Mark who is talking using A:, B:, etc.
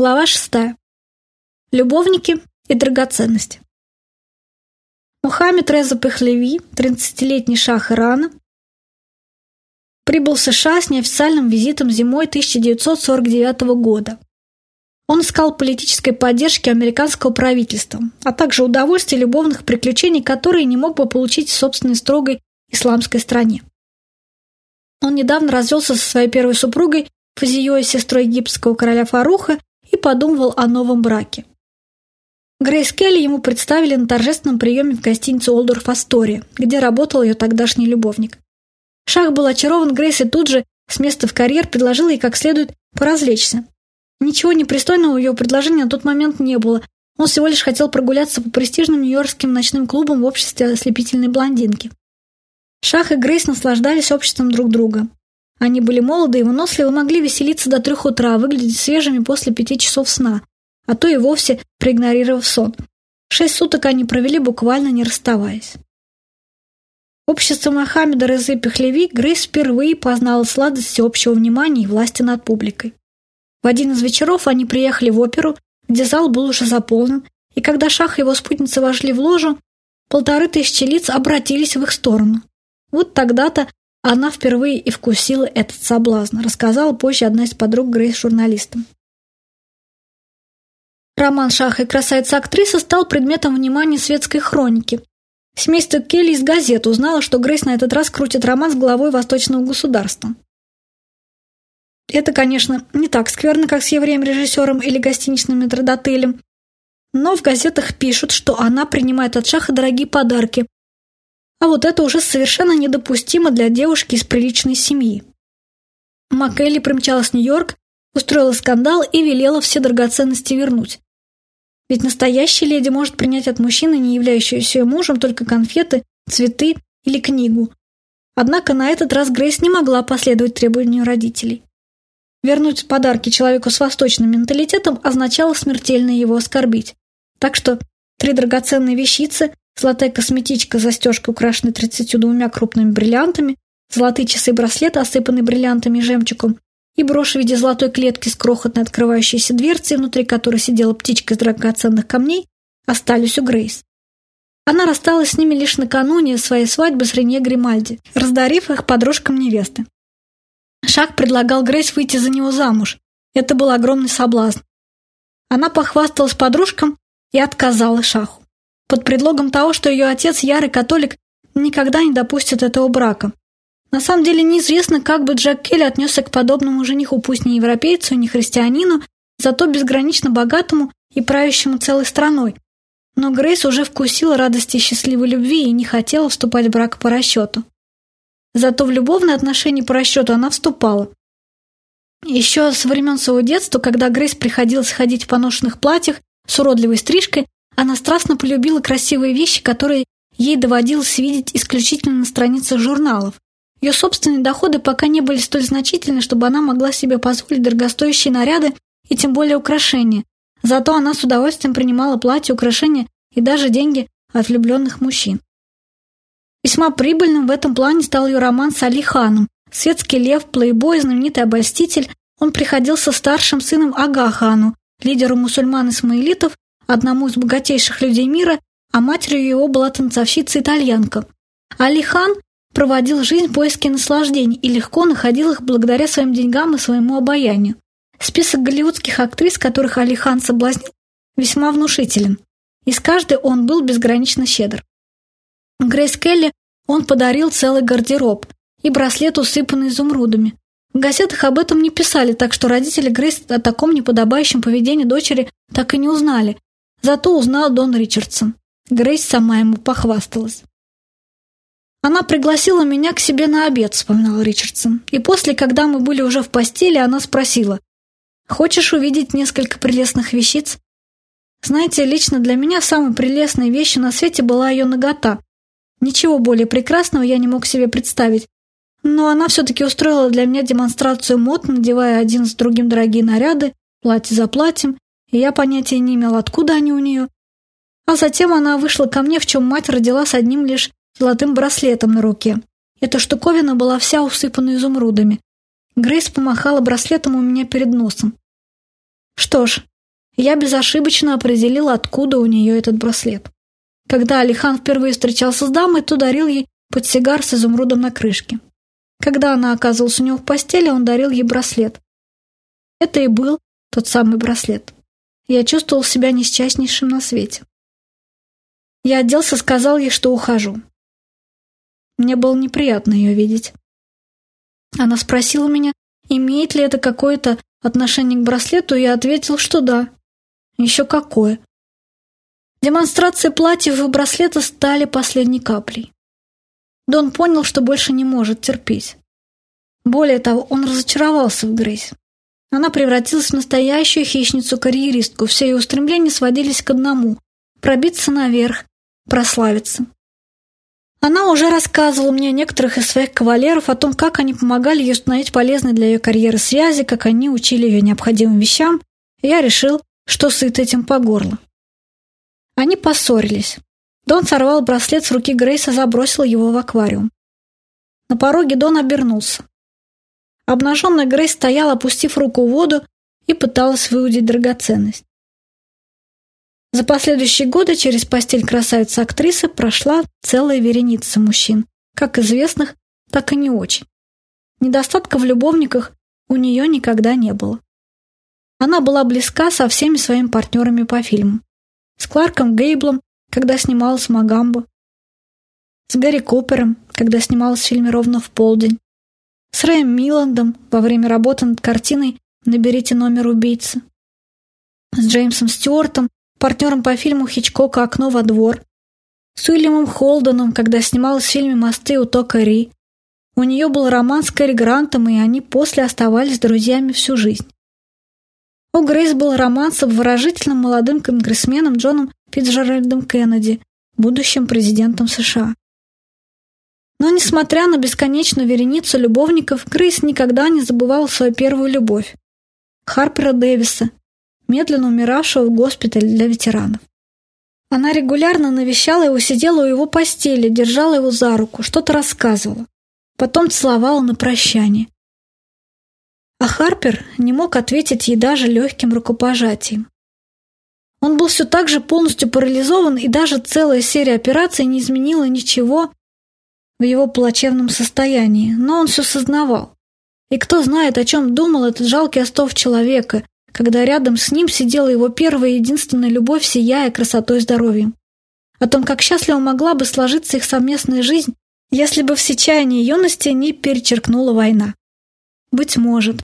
A: Глава шестая. Любовники и драгоценности. Мухаммед Реза Пехлеви, 30-летний шах Ирана, прибыл в США с неофициальным визитом зимой 1949 года. Он искал политической поддержки американского правительства, а также удовольствия любовных приключений, которые не мог бы получить в собственной строгой исламской стране. Он недавно развелся со своей первой супругой, Фазией, сестрой египетского короля Фаруха, подумывал о новом браке. Грейс Келли ему представили на торжественном приеме в гостинице Олдорф Астория, где работал ее тогдашний любовник. Шах был очарован Грейс и тут же, с места в карьер, предложил ей как следует поразвлечься. Ничего непристойного в его предложении на тот момент не было. Он всего лишь хотел прогуляться по престижным нью-йоркским ночным клубам в обществе ослепительной блондинки. Шах и Грейс наслаждались обществом друг друга. Они были молоды и выносливы, могли веселиться до трех утра, выглядеть свежими после пяти часов сна, а то и вовсе проигнорировав сон. Шесть суток они провели, буквально не расставаясь. Общество Мохаммеда Резы Пехлеви Грейс впервые познала сладость всеобщего внимания и власти над публикой. В один из вечеров они приехали в оперу, где зал был уже заполнен, и когда Шах и его спутницы вошли в ложу, полторы тысячи лиц обратились в их сторону. Вот тогда-то она впервые и вкусила этот соблазн, рассказала позже одна из подруг Грейс журналистам. Роман Шаха и красавица-актриса стал предметом внимания светской хроники. Семейство Келли из газет узнало, что Грейс на этот раз крутит роман с главой восточного государства. Это, конечно, не так скверно, как с евреем-режиссером или гостиничным метродотелем, но в газетах пишут, что она принимает от Шаха дорогие подарки, а вот это уже совершенно недопустимо для девушки из приличной семьи. Маккелли примчалась в Нью-Йорк, устроила скандал и велела все драгоценности вернуть. Ведь настоящая леди может принять от мужчины, не являющегося ее мужем, только конфеты, цветы или книгу. Однако на этот раз Грейс не могла последовать требованию родителей. Вернуть подарки человеку с восточным менталитетом означало смертельно его оскорбить. Так что три драгоценные вещицы, Золотая косметичка с застежкой, украшенной 32 крупными бриллиантами, золотые часы и браслет, осыпанные бриллиантами и жемчугом, и брошь в виде золотой клетки с крохотной открывающейся дверцей, внутри которой сидела птичка из драгоценных камней, остались у Грейс. Она рассталась с ними лишь накануне своей свадьбы с Ренье Гримальди, раздарив их подружкам невесты. Шак предлагал Грейс выйти за него замуж. Это был огромный соблазн. Она похвасталась подружкам и отказала Шаху под предлогом того, что ее отец, ярый католик, никогда не допустит этого брака. На самом деле неизвестно, как бы Джек Келли отнесся к подобному жениху, пусть не европейцу, не христианину, зато безгранично богатому и правящему целой страной. Но Грейс уже вкусила радости счастливой любви и не хотела вступать в брак по расчету. Зато в любовные отношения по расчету она вступала. Еще со времен своего детства, когда Грейс приходилось ходить в поношенных платьях с уродливой стрижкой, она страстно полюбила красивые вещи, которые ей доводилось видеть исключительно на страницах журналов. Ее собственные доходы пока не были столь значительны, чтобы она могла себе позволить дорогостоящие наряды и тем более украшения. Зато она с удовольствием принимала платья, украшения и даже деньги от влюбленных мужчин. Весьма прибыльным в этом плане стал ее роман с Али Ханом. Светский лев, плейбой, знаменитый обольститель, он приходился старшим сыном Ага Хану, лидеру мусульман-исмаилитов одному из богатейших людей мира, а матерью его была танцовщица-итальянка. Алихан проводил жизнь в поиске наслаждений и легко находил их благодаря своим деньгам и своему обаянию. Список голливудских актрис, которых Алихан соблазнил, весьма внушителен. Из каждой он был безгранично щедр. Грейс Келли он подарил целый гардероб и браслет, усыпанный изумрудами. В газетах об этом не писали, так что родители Грейс о таком неподобающем поведении дочери так и не узнали, Зато узнал Дон Ричардсон. Грейс сама ему похвасталась. «Она пригласила меня к себе на обед», — вспоминал Ричардсон. «И после, когда мы были уже в постели, она спросила, «Хочешь увидеть несколько прелестных вещиц?» Знаете, лично для меня самой прелестной вещью на свете была ее нагота. Ничего более прекрасного я не мог себе представить. Но она все-таки устроила для меня демонстрацию мод, надевая один с другим дорогие наряды, платье за платьем, я понятия не имел, откуда они у нее. А затем она вышла ко мне, в чем мать родила с одним лишь золотым браслетом на руке. Эта штуковина была вся усыпана изумрудами. Грейс помахала браслетом у меня перед носом. Что ж, Я безошибочно определил, откуда у нее этот браслет. Когда Алихан впервые встречался с дамой, то дарил ей подсигар с изумрудом на крышке. Когда она оказывалась у него в постели, он дарил ей браслет. Это и был тот самый браслет. Я чувствовал себя несчастнейшим на свете. Я оделся, сказал ей, что ухожу. Мне было неприятно ее видеть. Она спросила меня, имеет ли это какое-то отношение к браслету, и я ответил, что да. Еще какое. Демонстрации платьев и браслета стали последней каплей. Дон понял, что больше не может терпеть. Более того, он разочаровался в Грейс. Она превратилась в настоящую хищницу-карьеристку. Все ее устремления сводились к одному – пробиться наверх, прославиться. Она уже рассказывала мне о некоторых из своих кавалеров, о том, как они помогали ей установить полезные для ее карьеры связи, как они учили ее необходимым вещам, и я решил, что сыт этим по горло. Они поссорились. Дон сорвал браслет с руки Грейса, забросил его в аквариум. На пороге Дон обернулся. Обнаженная Грейс стояла, опустив руку в воду, и пыталась выудить драгоценность. За последующие годы через постель красавицы-актрисы прошла целая вереница мужчин, как известных, так и не очень. Недостатка в любовниках у нее никогда не было. Она была близка со всеми своими партнерами по фильму. С Кларком Гейблом, когда снималась Магамбо. С Гарри Купером, когда снималась в фильме «Ровно в полдень». С Рэем Миландом во время работы над картиной «Наберите номер убийцы». С Джеймсом Стюартом партнером по фильму Хичкока «Окно во двор», с Уильямом Холденом, когда снималась в фильме «Мосты у Тока Ри». У нее был роман с Кэрри Грантом, и они после оставались друзьями всю жизнь. У Грейс был роман с обворожительным молодым конгрессменом Джоном Фитджеральдом Кеннеди, будущим президентом США. Но, несмотря на бесконечную вереницу любовников, Грейс никогда не забывала свою первую любовь – Харпера Дэвиса, медленно умиравшего в госпитале для ветеранов. Она регулярно навещала его, сидела у его постели, держала его за руку, что-то рассказывала. Потом целовала на прощание. А Харпер не мог ответить ей даже легким рукопожатием. Он был все так же полностью парализован, и даже целая серия операций не изменила ничего в его плачевном состоянии, но он все сознавал. И кто знает, о чем думал этот жалкий остов человека, когда рядом с ним сидела его первая и единственная любовь, сияя красотой и здоровьем. О том, как счастливо могла бы сложиться их совместная жизнь, если бы в сечаянии юности не перечеркнула война. Быть может,